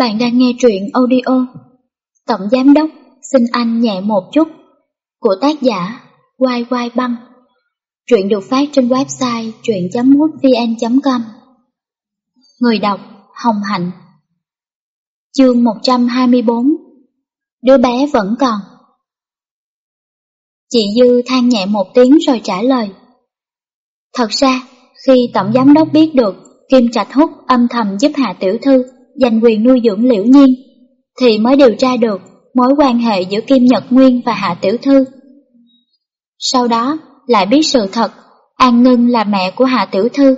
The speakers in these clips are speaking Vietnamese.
Bạn đang nghe truyện audio. Tổng Giám Đốc xin anh nhẹ một chút. Của tác giả Quai Quai Băng. Truyện được phát trên website truyện.mútvn.com Người đọc Hồng Hạnh. Chương 124 Đứa bé vẫn còn. Chị Dư than nhẹ một tiếng rồi trả lời. Thật ra, khi Tổng Giám Đốc biết được Kim Trạch Húc âm thầm giúp Hạ Tiểu Thư giành quyền nuôi dưỡng liễu nhiên, thì mới điều tra được mối quan hệ giữa Kim Nhật Nguyên và Hạ Tiểu Thư. Sau đó, lại biết sự thật, An Ngân là mẹ của Hạ Tiểu Thư.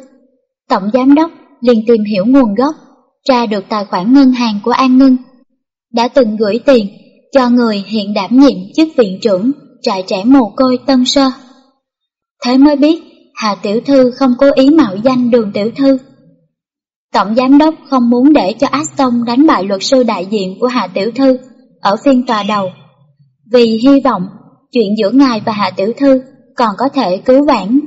Tổng Giám Đốc liền tìm hiểu nguồn gốc, tra được tài khoản ngân hàng của An Ngân. Đã từng gửi tiền cho người hiện đảm nhiệm chức viện trưởng trại trẻ mồ côi Tân Sơ. Thế mới biết Hạ Tiểu Thư không cố ý mạo danh đường Tiểu Thư Tổng giám đốc không muốn để cho Aston đánh bại luật sư đại diện của Hạ Tiểu Thư ở phiên tòa đầu, vì hy vọng chuyện giữa ngài và Hạ Tiểu Thư còn có thể cứu vãn.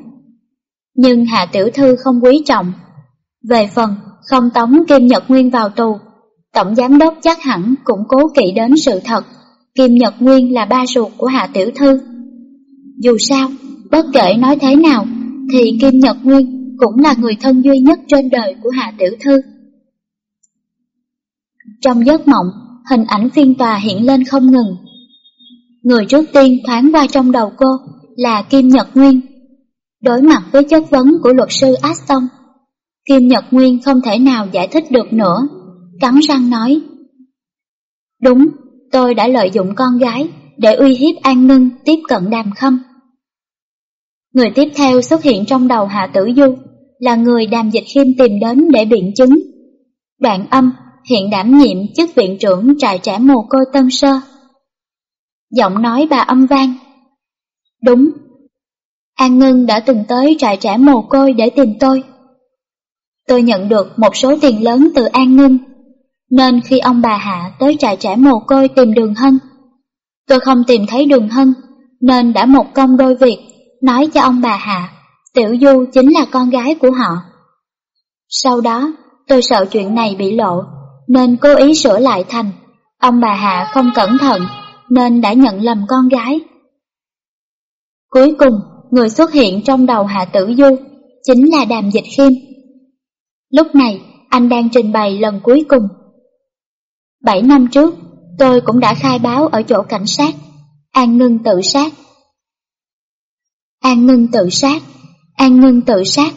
Nhưng Hạ Tiểu Thư không quý trọng. Về phần không tống Kim Nhật Nguyên vào tù, Tổng giám đốc chắc hẳn cũng cố kỵ đến sự thật Kim Nhật Nguyên là ba ruột của Hạ Tiểu Thư. Dù sao, bất kể nói thế nào, thì Kim Nhật Nguyên cũng là người thân duy nhất trên đời của Hạ Tiểu Thư. Trong giấc mộng, hình ảnh phiên tòa hiện lên không ngừng. Người trước tiên thoáng qua trong đầu cô là Kim Nhật Nguyên. Đối mặt với chất vấn của luật sư Aston, Kim Nhật Nguyên không thể nào giải thích được nữa, cắn răng nói. Đúng, tôi đã lợi dụng con gái để uy hiếp An Ngân tiếp cận đàm khâm. Người tiếp theo xuất hiện trong đầu Hạ Tử Du là người đàm dịch khiêm tìm đến để biện chứng. Đoạn âm hiện đảm nhiệm chức viện trưởng trại trẻ mồ côi Tân Sơ. Giọng nói bà âm vang. Đúng, An Ngân đã từng tới trại trẻ mồ côi để tìm tôi. Tôi nhận được một số tiền lớn từ An Ngân, nên khi ông bà Hạ tới trại trẻ mồ côi tìm đường hân, tôi không tìm thấy đường hân, nên đã một công đôi việc nói cho ông bà Hạ Tiểu Du chính là con gái của họ. Sau đó, tôi sợ chuyện này bị lộ, nên cố ý sửa lại thành, ông bà Hạ không cẩn thận, nên đã nhận lầm con gái. Cuối cùng, người xuất hiện trong đầu Hạ Tử Du chính là Đàm Dịch Khiêm. Lúc này, anh đang trình bày lần cuối cùng. Bảy năm trước, tôi cũng đã khai báo ở chỗ cảnh sát, An Ngưng tự sát. An Ngân tự sát An Ngân tự sát.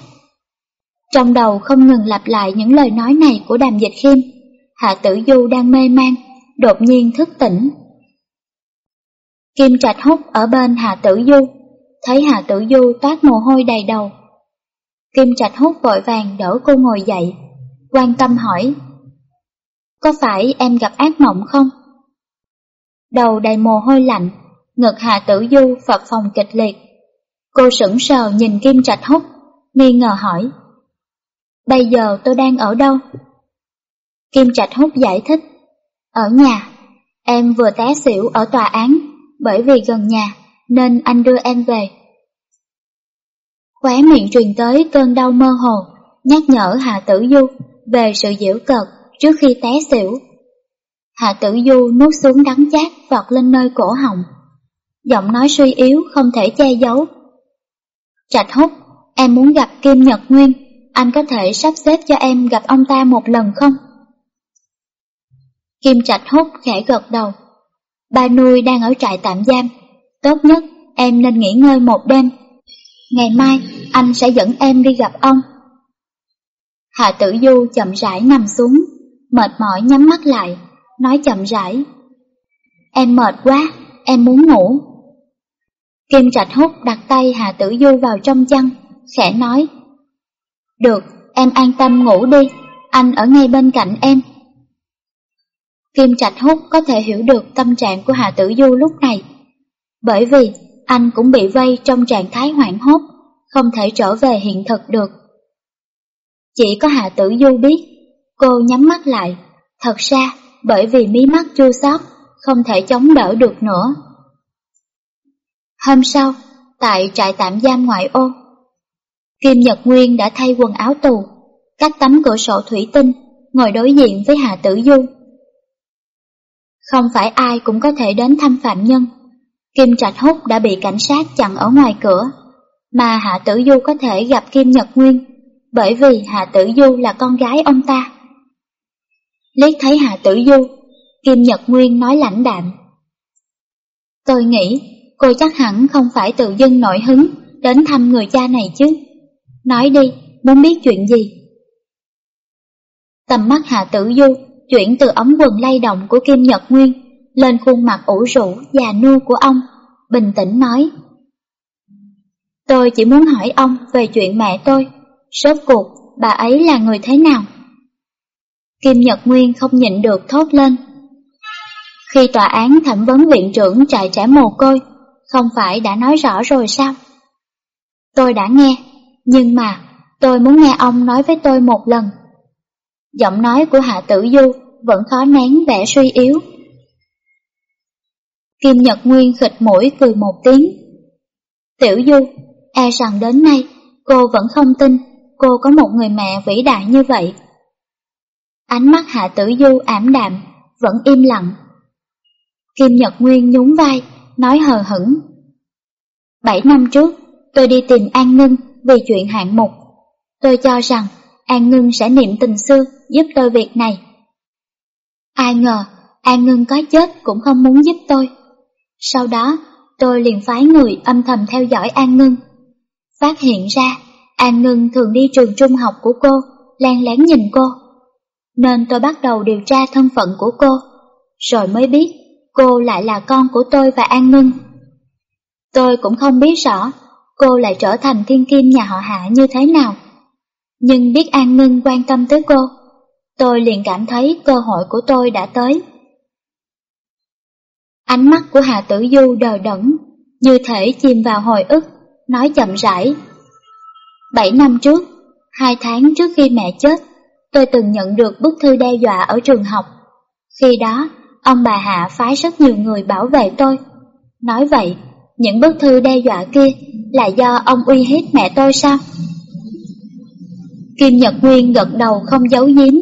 Trong đầu không ngừng lặp lại những lời nói này của đàm dịch khiêm, Hạ Tử Du đang mê man, đột nhiên thức tỉnh. Kim Trạch Húc ở bên Hạ Tử Du, thấy Hạ Tử Du toát mồ hôi đầy đầu. Kim Trạch Húc vội vàng đỡ cô ngồi dậy, quan tâm hỏi. Có phải em gặp ác mộng không? Đầu đầy mồ hôi lạnh, ngực Hạ Tử Du phập phòng kịch liệt. Cô sững sờ nhìn Kim Trạch Húc, nghi ngờ hỏi. Bây giờ tôi đang ở đâu? Kim Trạch Húc giải thích. Ở nhà, em vừa té xỉu ở tòa án, bởi vì gần nhà, nên anh đưa em về. Khóe miệng truyền tới cơn đau mơ hồ, nhắc nhở Hạ Tử Du về sự giễu cợt trước khi té xỉu. Hạ Tử Du nuốt xuống đắng chát vọt lên nơi cổ họng. Giọng nói suy yếu không thể che giấu, Trạch húc, em muốn gặp Kim Nhật Nguyên, anh có thể sắp xếp cho em gặp ông ta một lần không? Kim Trạch húc khẽ gật đầu. Ba nuôi đang ở trại tạm giam, tốt nhất em nên nghỉ ngơi một đêm. Ngày mai anh sẽ dẫn em đi gặp ông. Hạ tử du chậm rãi nằm xuống, mệt mỏi nhắm mắt lại, nói chậm rãi. Em mệt quá, em muốn ngủ. Kim Trạch Húc đặt tay Hà Tử Du vào trong chăn, khẽ nói. Được, em an tâm ngủ đi, anh ở ngay bên cạnh em. Kim Trạch Húc có thể hiểu được tâm trạng của Hà Tử Du lúc này, bởi vì anh cũng bị vây trong trạng thái hoảng hốt, không thể trở về hiện thực được. Chỉ có Hạ Tử Du biết, cô nhắm mắt lại, thật ra bởi vì mí mắt chua xót, không thể chống đỡ được nữa. Hôm sau, tại trại tạm giam ngoại ô, Kim Nhật Nguyên đã thay quần áo tù, cách tấm cửa sổ thủy tinh, ngồi đối diện với Hà Tử Du, Không phải ai cũng có thể đến thăm phạm nhân. Kim Trạch Húc đã bị cảnh sát chặn ở ngoài cửa, mà Hạ Tử Du có thể gặp Kim Nhật Nguyên, bởi vì Hạ Tử Du là con gái ông ta. Liếc thấy Hạ Tử Du, Kim Nhật Nguyên nói lãnh đạm. Tôi nghĩ cô chắc hẳn không phải tự dưng nổi hứng đến thăm người cha này chứ. Nói đi, muốn biết chuyện gì? Tầm mắt Hạ Tử Du chuyển từ ống quần lay động của Kim Nhật Nguyên lên khuôn mặt ủ rũ, già nua của ông, bình tĩnh nói. Tôi chỉ muốn hỏi ông về chuyện mẹ tôi, sốt cuộc bà ấy là người thế nào? Kim Nhật Nguyên không nhịn được thốt lên. Khi tòa án thẩm vấn viện trưởng trại trẻ mồ côi, không phải đã nói rõ rồi sao? Tôi đã nghe, nhưng mà tôi muốn nghe ông nói với tôi một lần. Giọng nói của Hạ Tử Du vẫn khó nén vẻ suy yếu. Kim Nhật Nguyên khịt mũi cười một tiếng. Tiểu Du, e rằng đến nay cô vẫn không tin cô có một người mẹ vĩ đại như vậy. Ánh mắt Hạ Tử Du ảm đạm, vẫn im lặng. Kim Nhật Nguyên nhún vai, nói hờ hững. Bảy năm trước, tôi đi tìm An Ngân vì chuyện hạng mục. Tôi cho rằng An Ngân sẽ niệm tình xưa giúp tôi việc này. Ai ngờ, An Ngân có chết cũng không muốn giúp tôi. Sau đó, tôi liền phái người âm thầm theo dõi An Ngân. Phát hiện ra, An Ngân thường đi trường trung học của cô, len lén nhìn cô. Nên tôi bắt đầu điều tra thân phận của cô, rồi mới biết cô lại là con của tôi và An Ngân. Tôi cũng không biết rõ cô lại trở thành thiên kim nhà họ hạ như thế nào. Nhưng biết An Ngân quan tâm tới cô, tôi liền cảm thấy cơ hội của tôi đã tới. Ánh mắt của Hạ Tử Du đờ đẫn, như thể chìm vào hồi ức, nói chậm rãi. Bảy năm trước, hai tháng trước khi mẹ chết, tôi từng nhận được bức thư đe dọa ở trường học. Khi đó, ông bà Hạ phái rất nhiều người bảo vệ tôi. Nói vậy, những bức thư đe dọa kia là do ông uy hiếp mẹ tôi sao? Kim Nhật Nguyên gật đầu không giấu giếm.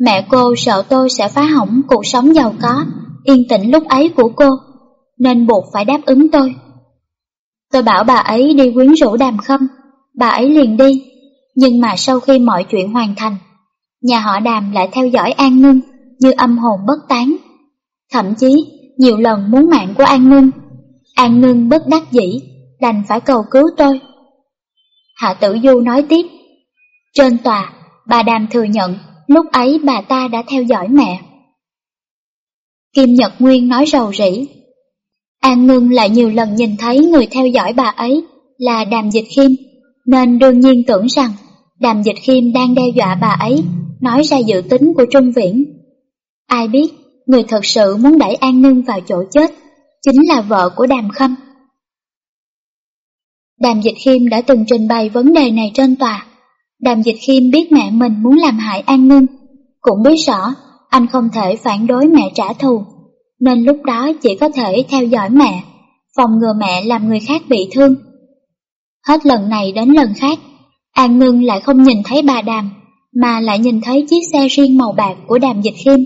Mẹ cô sợ tôi sẽ phá hỏng cuộc sống giàu có, yên tĩnh lúc ấy của cô, nên buộc phải đáp ứng tôi. Tôi bảo bà ấy đi quyến rũ đàm khâm, bà ấy liền đi, nhưng mà sau khi mọi chuyện hoàn thành, nhà họ đàm lại theo dõi An Ngân như âm hồn bất tán. Thậm chí, nhiều lần muốn mạng của An Ngân. An Ngân bất đắc dĩ, đành phải cầu cứu tôi. Hạ Tử Du nói tiếp, trên tòa, bà Đàm thừa nhận lúc ấy bà ta đã theo dõi mẹ. Kim Nhật Nguyên nói rầu rĩ. An Ngân lại nhiều lần nhìn thấy người theo dõi bà ấy là Đàm Dịch Khiêm, nên đương nhiên tưởng rằng Đàm Dịch Khiêm đang đe dọa bà ấy, nói ra dự tính của Trung Viễn. Ai biết, người thật sự muốn đẩy An Ngân vào chỗ chết, chính là vợ của Đàm Khâm. Đàm Dịch Khiêm đã từng trình bày vấn đề này trên tòa. Đàm Dịch Khiêm biết mẹ mình muốn làm hại An Ngân, cũng biết rõ anh không thể phản đối mẹ trả thù, nên lúc đó chỉ có thể theo dõi mẹ, phòng ngừa mẹ làm người khác bị thương. Hết lần này đến lần khác, An Ngân lại không nhìn thấy bà Đàm, mà lại nhìn thấy chiếc xe riêng màu bạc của Đàm Dịch Khiêm.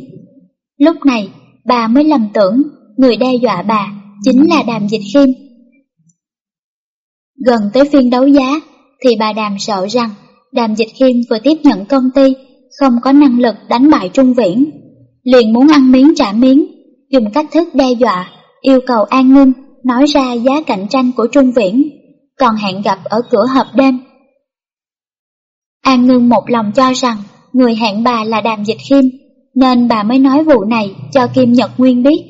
Lúc này, bà mới lầm tưởng người đe dọa bà chính là Đàm Dịch Khiêm. Gần tới phiên đấu giá, thì bà Đàm sợ rằng Đàm Dịch Khiêm vừa tiếp nhận công ty, không có năng lực đánh bại Trung Viễn. Liền muốn ăn miếng trả miếng, dùng cách thức đe dọa, yêu cầu An ninh, nói ra giá cạnh tranh của Trung Viễn, còn hẹn gặp ở cửa hộp đêm. An ngưng một lòng cho rằng người hẹn bà là Đàm Dịch Khiêm, nên bà mới nói vụ này cho Kim Nhật Nguyên biết.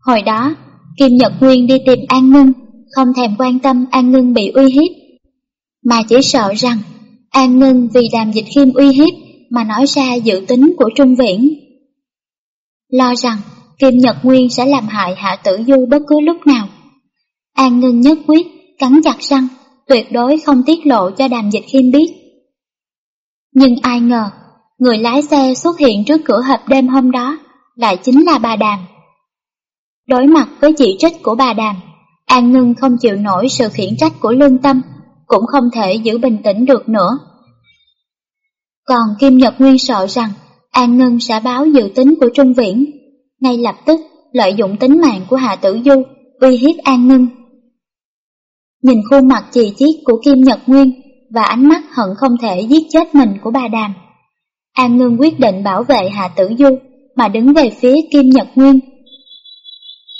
Hồi đó, Kim Nhật Nguyên đi tìm An Ngân, không thèm quan tâm An Ngân bị uy hiếp, mà chỉ sợ rằng An Ngân vì đàm dịch khiêm uy hiếp mà nói ra dự tính của Trung Viễn. Lo rằng Kim Nhật Nguyên sẽ làm hại Hạ Tử Du bất cứ lúc nào. An Ngân nhất quyết, cắn chặt răng, tuyệt đối không tiết lộ cho đàm dịch khiêm biết. Nhưng ai ngờ, người lái xe xuất hiện trước cửa hộp đêm hôm đó lại chính là bà Đàm. Đối mặt với chỉ trích của bà Đàm, An Ngân không chịu nổi sự khiển trách của lương tâm, cũng không thể giữ bình tĩnh được nữa. Còn Kim Nhật Nguyên sợ rằng An Ngân sẽ báo dự tính của Trung Viễn, ngay lập tức lợi dụng tính mạng của Hạ Tử Du uy hiếp An Ngân. Nhìn khuôn mặt chì chiết của Kim Nhật Nguyên và ánh mắt hận không thể giết chết mình của bà Đàm. An Ngân quyết định bảo vệ Hạ Tử Du mà đứng về phía Kim Nhật Nguyên.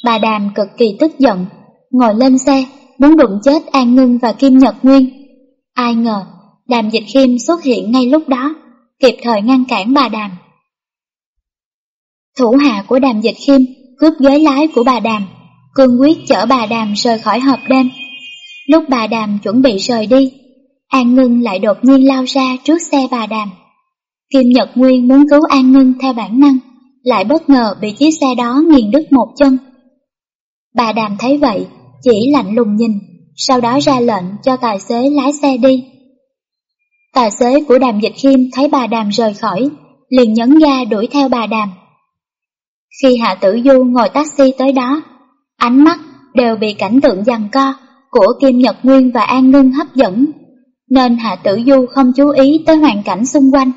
Bà Đàm cực kỳ tức giận, ngồi lên xe, muốn đụng chết An Ngân và Kim Nhật Nguyên. Ai ngờ, Đàm Dịch Khiêm xuất hiện ngay lúc đó, kịp thời ngăn cản bà Đàm. Thủ hạ của Đàm Dịch Khiêm cướp ghế lái của bà Đàm, cương quyết chở bà Đàm rời khỏi hộp đêm. Lúc bà Đàm chuẩn bị rời đi, An Ngân lại đột nhiên lao ra trước xe bà Đàm. Kim Nhật Nguyên muốn cứu An Ngân theo bản năng, lại bất ngờ bị chiếc xe đó nghiền đứt một chân. Bà Đàm thấy vậy, chỉ lạnh lùng nhìn, sau đó ra lệnh cho tài xế lái xe đi. Tài xế của Đàm Dịch Khiêm thấy bà Đàm rời khỏi, liền nhấn ga đuổi theo bà Đàm. Khi Hạ Tử Du ngồi taxi tới đó, ánh mắt đều bị cảnh tượng giằng co của Kim Nhật Nguyên và An Ngân hấp dẫn, nên Hạ Tử Du không chú ý tới hoàn cảnh xung quanh.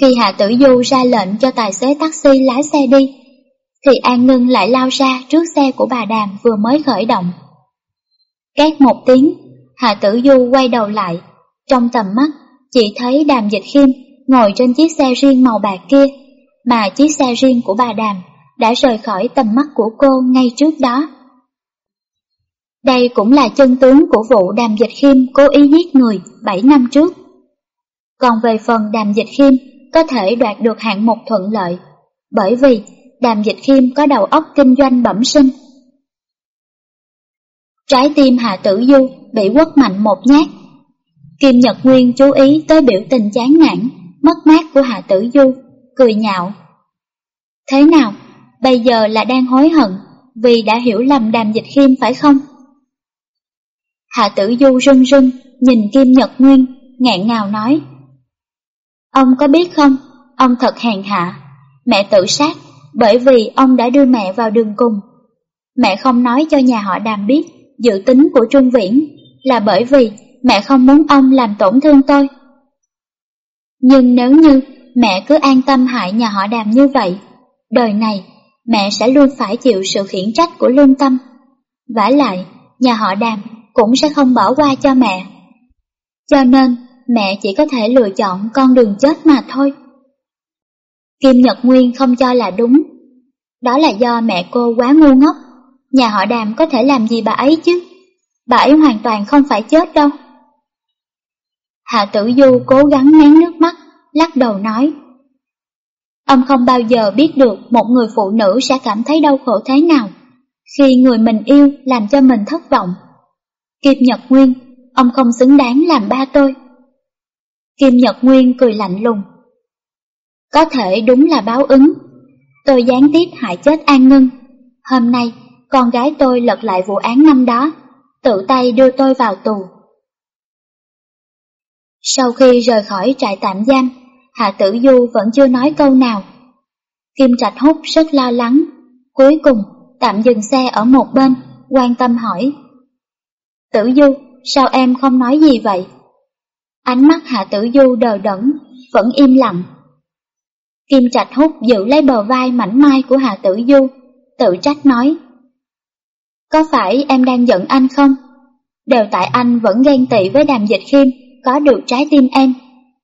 Khi Hạ Tử Du ra lệnh cho tài xế taxi lái xe đi, thì An Ngân lại lao ra trước xe của bà Đàm vừa mới khởi động. Két một tiếng, Hạ Tử Du quay đầu lại, trong tầm mắt chỉ thấy Đàm Dịch Khiêm ngồi trên chiếc xe riêng màu bạc kia, mà chiếc xe riêng của bà Đàm đã rời khỏi tầm mắt của cô ngay trước đó. Đây cũng là chân tướng của vụ Đàm Dịch Khiêm cố ý giết người 7 năm trước. Còn về phần Đàm Dịch Khiêm có thể đoạt được hạng mục thuận lợi, bởi vì Đàm Dịch Khiêm có đầu óc kinh doanh bẩm sinh. Trái tim Hà Tử Du bị quất mạnh một nhát. Kim Nhật Nguyên chú ý tới biểu tình chán nản, mất mát của Hà Tử Du, cười nhạo. Thế nào, bây giờ là đang hối hận vì đã hiểu lầm Đàm Dịch Khiêm phải không? Hạ Tử Du rưng rưng nhìn Kim Nhật Nguyên, ngẹn ngào nói. Ông có biết không, ông thật hèn hạ, mẹ tự sát bởi vì ông đã đưa mẹ vào đường cùng. Mẹ không nói cho nhà họ đàm biết dự tính của Trung Viễn là bởi vì mẹ không muốn ông làm tổn thương tôi. Nhưng nếu như mẹ cứ an tâm hại nhà họ đàm như vậy, đời này mẹ sẽ luôn phải chịu sự khiển trách của lương tâm. vả lại, nhà họ đàm cũng sẽ không bỏ qua cho mẹ. Cho nên, mẹ chỉ có thể lựa chọn con đường chết mà thôi. Kim Nhật Nguyên không cho là đúng. Đó là do mẹ cô quá ngu ngốc, nhà họ đàm có thể làm gì bà ấy chứ? Bà ấy hoàn toàn không phải chết đâu. Hạ tử du cố gắng nén nước mắt, lắc đầu nói. Ông không bao giờ biết được một người phụ nữ sẽ cảm thấy đau khổ thế nào khi người mình yêu làm cho mình thất vọng. Kim Nhật Nguyên, ông không xứng đáng làm ba tôi. Kim Nhật Nguyên cười lạnh lùng. Có thể đúng là báo ứng. Tôi gián tiếp hại chết An Ngân. Hôm nay, con gái tôi lật lại vụ án năm đó, tự tay đưa tôi vào tù. Sau khi rời khỏi trại tạm giam, Hạ Tử Du vẫn chưa nói câu nào. Kim Trạch Húc rất lo lắng, cuối cùng tạm dừng xe ở một bên, quan tâm hỏi. Tử Du, sao em không nói gì vậy? Ánh mắt Hạ Tử Du đờ đẫn, vẫn im lặng. Kim Trạch Hút giữ lấy bờ vai mảnh mai của Hạ Tử Du, tự trách nói. Có phải em đang giận anh không? Đều tại anh vẫn ghen tị với đàm dịch khiêm có được trái tim em,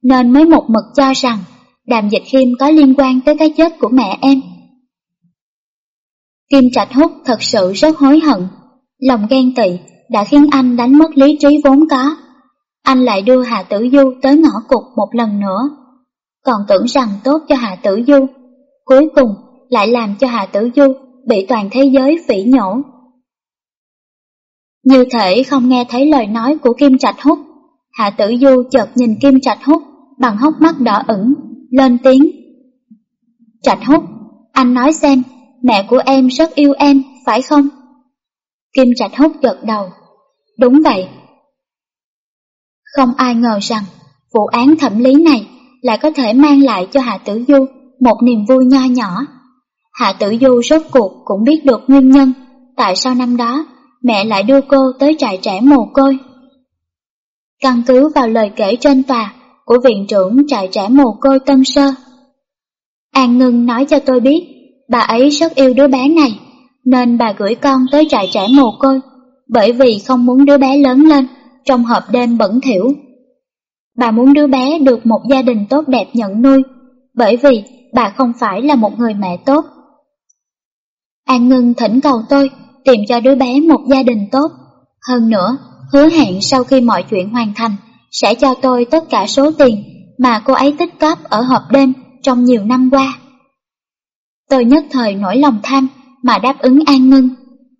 nên mới một mực cho rằng đàm dịch khiêm có liên quan tới cái chết của mẹ em. Kim Trạch Hút thật sự rất hối hận, lòng ghen tị đã khiến anh đánh mất lý trí vốn có. Anh lại đưa Hạ Tử Du tới ngõ cục một lần nữa còn tưởng rằng tốt cho Hạ Tử Du, cuối cùng lại làm cho Hạ Tử Du bị toàn thế giới phỉ nhổ. Như thể không nghe thấy lời nói của Kim Trạch Húc, Hạ Tử Du chợt nhìn Kim Trạch Húc bằng hốc mắt đỏ ửng, lên tiếng. Trạch Húc, anh nói xem, mẹ của em rất yêu em, phải không? Kim Trạch Húc gật đầu. Đúng vậy. Không ai ngờ rằng vụ án thẩm lý này lại có thể mang lại cho Hạ Tử Du một niềm vui nho nhỏ. Hạ Tử Du rốt cuộc cũng biết được nguyên nhân tại sao năm đó mẹ lại đưa cô tới trại trẻ mồ côi. Căn cứ vào lời kể trên tòa của viện trưởng trại trẻ mồ côi Tân Sơ. An Ngân nói cho tôi biết Bà ấy rất yêu đứa bé này, nên bà gửi con tới trại trẻ mồ côi, bởi vì không muốn đứa bé lớn lên trong hộp đêm bẩn thỉu. Bà muốn đứa bé được một gia đình tốt đẹp nhận nuôi, bởi vì bà không phải là một người mẹ tốt. An Ngân thỉnh cầu tôi tìm cho đứa bé một gia đình tốt. Hơn nữa, hứa hẹn sau khi mọi chuyện hoàn thành sẽ cho tôi tất cả số tiền mà cô ấy tích cóp ở hộp đêm trong nhiều năm qua. Tôi nhất thời nổi lòng tham mà đáp ứng An Ngân.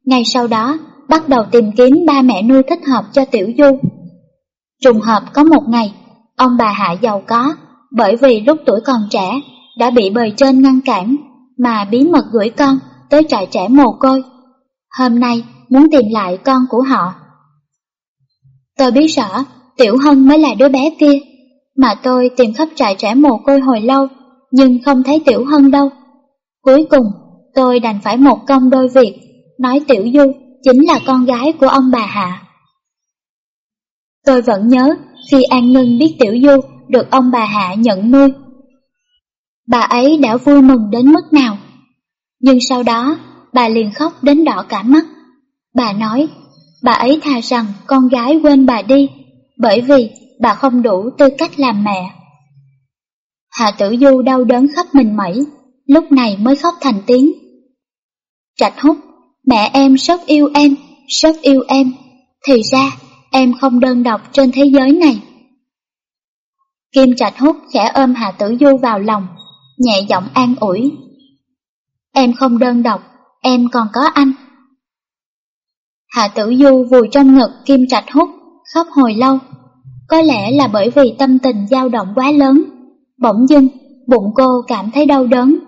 Ngay sau đó, bắt đầu tìm kiếm ba mẹ nuôi thích hợp cho Tiểu Du. Trùng hợp có một ngày, ông bà Hạ giàu có, bởi vì lúc tuổi còn trẻ đã bị bời trên ngăn cản mà bí mật gửi con tới trại trẻ mồ côi. Hôm nay muốn tìm lại con của họ. Tôi biết rõ Tiểu Hân mới là đứa bé kia, mà tôi tìm khắp trại trẻ mồ côi hồi lâu, nhưng không thấy Tiểu Hân đâu. Cuối cùng, tôi đành phải một công đôi việc, nói Tiểu Du chính là con gái của ông bà Hạ. Tôi vẫn nhớ khi An Ngân biết Tiểu Du được ông bà Hạ nhận nuôi. Bà ấy đã vui mừng đến mức nào. Nhưng sau đó, bà liền khóc đến đỏ cả mắt. Bà nói, bà ấy thà rằng con gái quên bà đi, bởi vì bà không đủ tư cách làm mẹ. Hạ tử du đau đớn khắp mình mẩy, lúc này mới khóc thành tiếng. Trạch hút, mẹ em rất yêu em, rất yêu em, thì ra em không đơn độc trên thế giới này. Kim Trạch hút khẽ ôm Hà Tử Du vào lòng, nhẹ giọng an ủi. Em không đơn độc, em còn có anh. Hạ Tử Du vùi trong ngực Kim Trạch hút, khóc hồi lâu. Có lẽ là bởi vì tâm tình dao động quá lớn, bỗng dưng bụng cô cảm thấy đau đớn.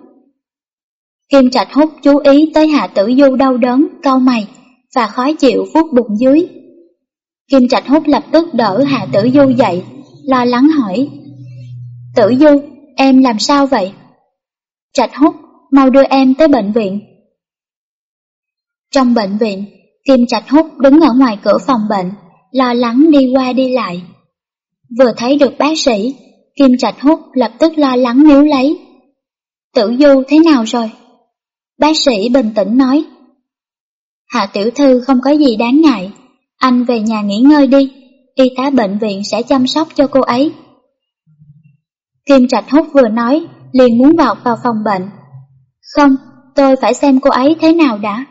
Kim Trạch hút chú ý tới Hạ Tử Du đau đớn, cau mày và khó chịu vuốt bụng dưới. Kim Trạch hút lập tức đỡ Hạ Tử Du dậy, lo lắng hỏi. Tử Du, em làm sao vậy? Trạch hút, mau đưa em tới bệnh viện. Trong bệnh viện, Kim Trạch hút đứng ở ngoài cửa phòng bệnh, lo lắng đi qua đi lại. Vừa thấy được bác sĩ, Kim Trạch hút lập tức lo lắng níu lấy. Tử Du thế nào rồi? Bác sĩ bình tĩnh nói. Hạ tiểu thư không có gì đáng ngại, anh về nhà nghỉ ngơi đi, y tá bệnh viện sẽ chăm sóc cho cô ấy. Kim Trạch hút vừa nói, liền muốn vào vào phòng bệnh. Không, tôi phải xem cô ấy thế nào đã.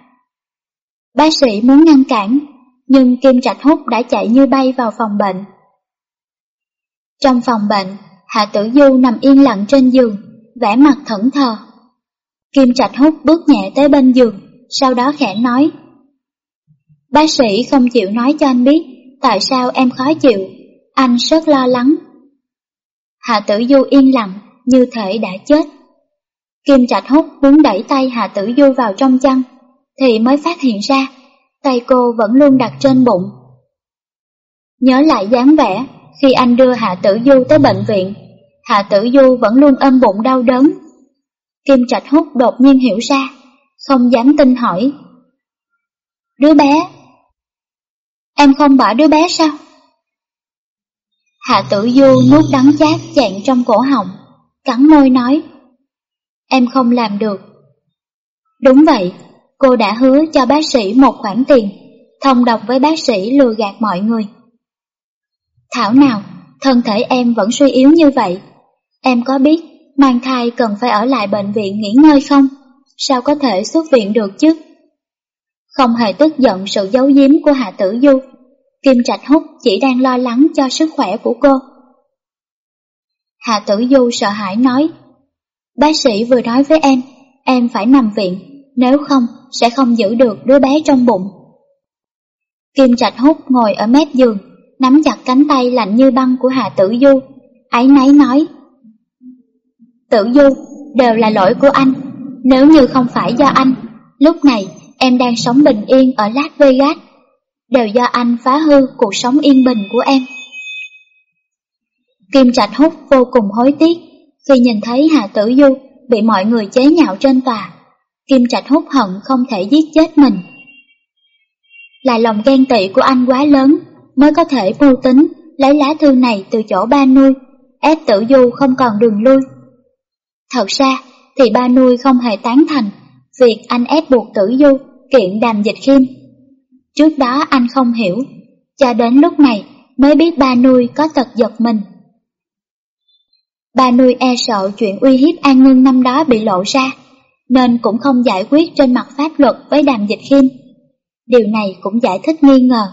Bác sĩ muốn ngăn cản, nhưng Kim Trạch hút đã chạy như bay vào phòng bệnh. Trong phòng bệnh, Hạ Tử Du nằm yên lặng trên giường, vẻ mặt thẫn thờ. Kim Trạch hút bước nhẹ tới bên giường, sau đó khẽ nói. Bác sĩ không chịu nói cho anh biết tại sao em khó chịu, anh rất lo lắng. Hạ Tử Du yên lặng, như thể đã chết. Kim Trạch hút muốn đẩy tay Hạ Tử Du vào trong chăn, thì mới phát hiện ra, tay cô vẫn luôn đặt trên bụng. Nhớ lại dáng vẻ, khi anh đưa Hạ Tử Du tới bệnh viện, Hạ Tử Du vẫn luôn ôm bụng đau đớn. Kim Trạch hút đột nhiên hiểu ra, không dám tin hỏi. Đứa bé? Em không bỏ đứa bé sao? Hạ Tử Du nuốt đắng chát chẹn trong cổ họng, cắn môi nói. Em không làm được. Đúng vậy, cô đã hứa cho bác sĩ một khoản tiền, thông đồng với bác sĩ lừa gạt mọi người. Thảo nào, thân thể em vẫn suy yếu như vậy. Em có biết mang thai cần phải ở lại bệnh viện nghỉ ngơi không? Sao có thể xuất viện được chứ? Không hề tức giận sự giấu giếm của Hạ Tử Du, Kim Trạch Húc chỉ đang lo lắng cho sức khỏe của cô. Hạ Tử Du sợ hãi nói, Bác sĩ vừa nói với em, em phải nằm viện, nếu không sẽ không giữ được đứa bé trong bụng. Kim Trạch Húc ngồi ở mép giường, nắm chặt cánh tay lạnh như băng của Hạ Tử Du, ấy náy nói. Tử Du, đều là lỗi của anh, nếu như không phải do anh, lúc này em đang sống bình yên ở Las Vegas, đều do anh phá hư cuộc sống yên bình của em. Kim Trạch Húc vô cùng hối tiếc khi nhìn thấy Hạ Tử Du bị mọi người chế nhạo trên tòa. Kim Trạch Húc hận không thể giết chết mình. Là lòng ghen tị của anh quá lớn mới có thể mưu tính lấy lá thư này từ chỗ ba nuôi, ép Tử Du không còn đường lui. Thật ra thì ba nuôi không hề tán thành việc anh ép buộc tử du kiện đàm dịch khiêm. Trước đó anh không hiểu, cho đến lúc này mới biết ba nuôi có tật giật mình. Ba nuôi e sợ chuyện uy hiếp an ngưng năm đó bị lộ ra, nên cũng không giải quyết trên mặt pháp luật với đàm dịch khiêm. Điều này cũng giải thích nghi ngờ,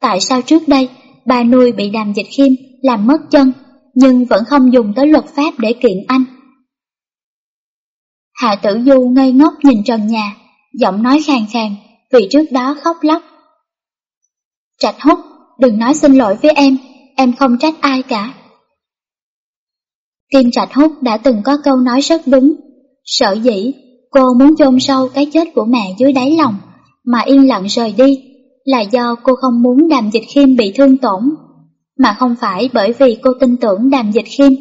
tại sao trước đây ba nuôi bị đàm dịch khiêm làm mất chân, nhưng vẫn không dùng tới luật pháp để kiện anh. Hạ tử du ngây ngốc nhìn trần nhà, giọng nói khàn khàn, vì trước đó khóc lóc. Trạch hút, đừng nói xin lỗi với em, em không trách ai cả. Kim Trạch Hút đã từng có câu nói rất đúng, sợ dĩ cô muốn chôn sâu cái chết của mẹ dưới đáy lòng, mà yên lặng rời đi, là do cô không muốn đàm dịch khiêm bị thương tổn, mà không phải bởi vì cô tin tưởng đàm dịch khiêm.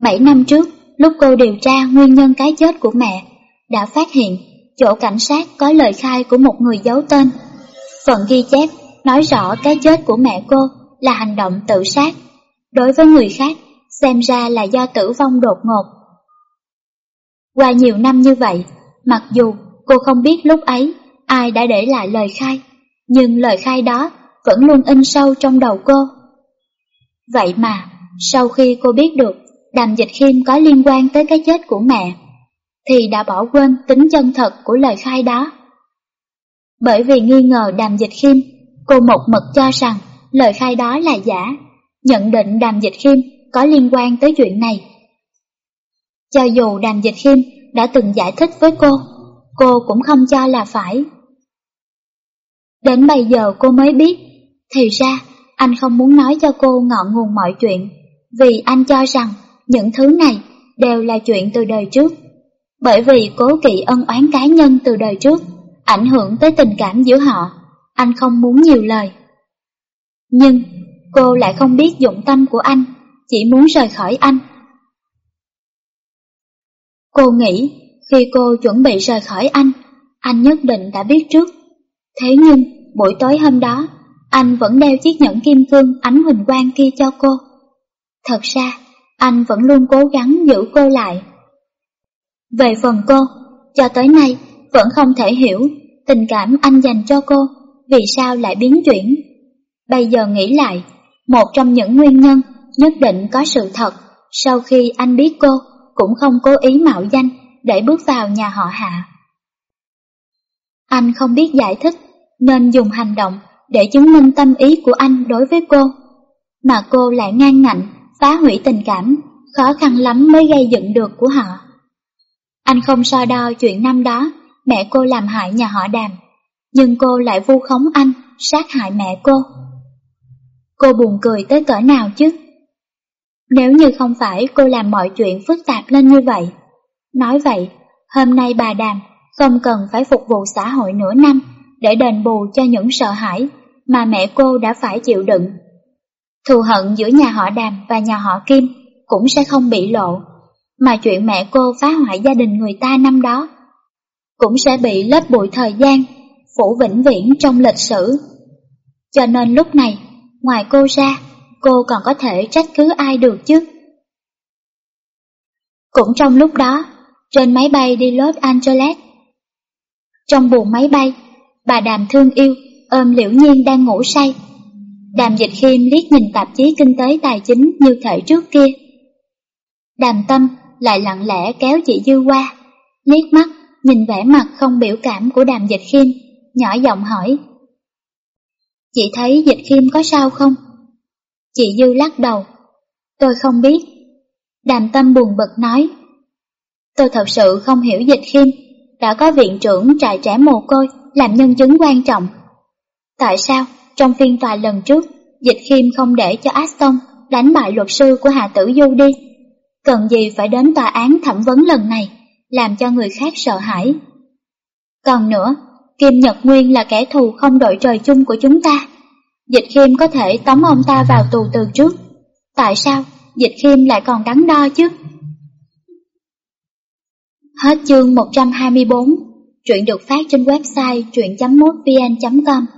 Bảy năm trước, lúc cô điều tra nguyên nhân cái chết của mẹ, đã phát hiện chỗ cảnh sát có lời khai của một người giấu tên. Phần ghi chép nói rõ cái chết của mẹ cô là hành động tự sát. Đối với người khác, xem ra là do tử vong đột ngột. Qua nhiều năm như vậy, mặc dù cô không biết lúc ấy ai đã để lại lời khai, nhưng lời khai đó vẫn luôn in sâu trong đầu cô. Vậy mà, sau khi cô biết được Đàm Dịch Khiêm có liên quan tới cái chết của mẹ, thì đã bỏ quên tính chân thật của lời khai đó. Bởi vì nghi ngờ Đàm Dịch Khiêm, cô một mực cho rằng lời khai đó là giả, nhận định Đàm Dịch Khiêm có liên quan tới chuyện này. Cho dù Đàm Dịch Khiêm đã từng giải thích với cô, cô cũng không cho là phải. Đến bây giờ cô mới biết, thì ra anh không muốn nói cho cô ngọn nguồn mọi chuyện, vì anh cho rằng những thứ này đều là chuyện từ đời trước. Bởi vì cố kỵ ân oán cá nhân từ đời trước, ảnh hưởng tới tình cảm giữa họ, anh không muốn nhiều lời. Nhưng cô lại không biết dụng tâm của anh, chỉ muốn rời khỏi anh. Cô nghĩ khi cô chuẩn bị rời khỏi anh, anh nhất định đã biết trước. Thế nhưng buổi tối hôm đó, anh vẫn đeo chiếc nhẫn kim cương ánh huỳnh quang kia cho cô. Thật ra, anh vẫn luôn cố gắng giữ cô lại. Về phần cô, cho tới nay vẫn không thể hiểu tình cảm anh dành cho cô vì sao lại biến chuyển. Bây giờ nghĩ lại, một trong những nguyên nhân nhất định có sự thật sau khi anh biết cô cũng không cố ý mạo danh để bước vào nhà họ hạ. Anh không biết giải thích nên dùng hành động để chứng minh tâm ý của anh đối với cô, mà cô lại ngang ngạnh phá hủy tình cảm, khó khăn lắm mới gây dựng được của họ. Anh không so đo chuyện năm đó mẹ cô làm hại nhà họ đàm, nhưng cô lại vu khống anh sát hại mẹ cô. Cô buồn cười tới cỡ nào chứ? Nếu như không phải cô làm mọi chuyện phức tạp lên như vậy, nói vậy, hôm nay bà Đàm không cần phải phục vụ xã hội nửa năm để đền bù cho những sợ hãi mà mẹ cô đã phải chịu đựng. Thù hận giữa nhà họ Đàm và nhà họ Kim cũng sẽ không bị lộ, mà chuyện mẹ cô phá hoại gia đình người ta năm đó cũng sẽ bị lớp bụi thời gian phủ vĩnh viễn trong lịch sử. Cho nên lúc này, ngoài cô ra, cô còn có thể trách cứ ai được chứ? Cũng trong lúc đó, trên máy bay đi Los Angeles, trong buồng máy bay, bà Đàm thương yêu ôm Liễu Nhiên đang ngủ say. Đàm Dịch Khiêm liếc nhìn tạp chí kinh tế tài chính như thể trước kia. Đàm Tâm lại lặng lẽ kéo chị Dư qua, liếc mắt nhìn vẻ mặt không biểu cảm của Đàm Dịch Khiêm, nhỏ giọng hỏi. Chị thấy Dịch Khiêm có sao không? Chị Dư lắc đầu. Tôi không biết. Đàm Tâm buồn bực nói. Tôi thật sự không hiểu Dịch Khiêm, đã có viện trưởng trại trẻ mồ côi làm nhân chứng quan trọng. Tại sao trong phiên tòa lần trước, Dịch Khiêm không để cho Aston đánh bại luật sư của Hà Tử Du đi? Cần gì phải đến tòa án thẩm vấn lần này, làm cho người khác sợ hãi? Còn nữa, Kim Nhật Nguyên là kẻ thù không đội trời chung của chúng ta. Dịch Khiêm có thể tống ông ta vào tù từ trước. Tại sao Dịch Khiêm lại còn đắn đo chứ? Hết chương 124, truyện được phát trên website truyện.mútvn.com.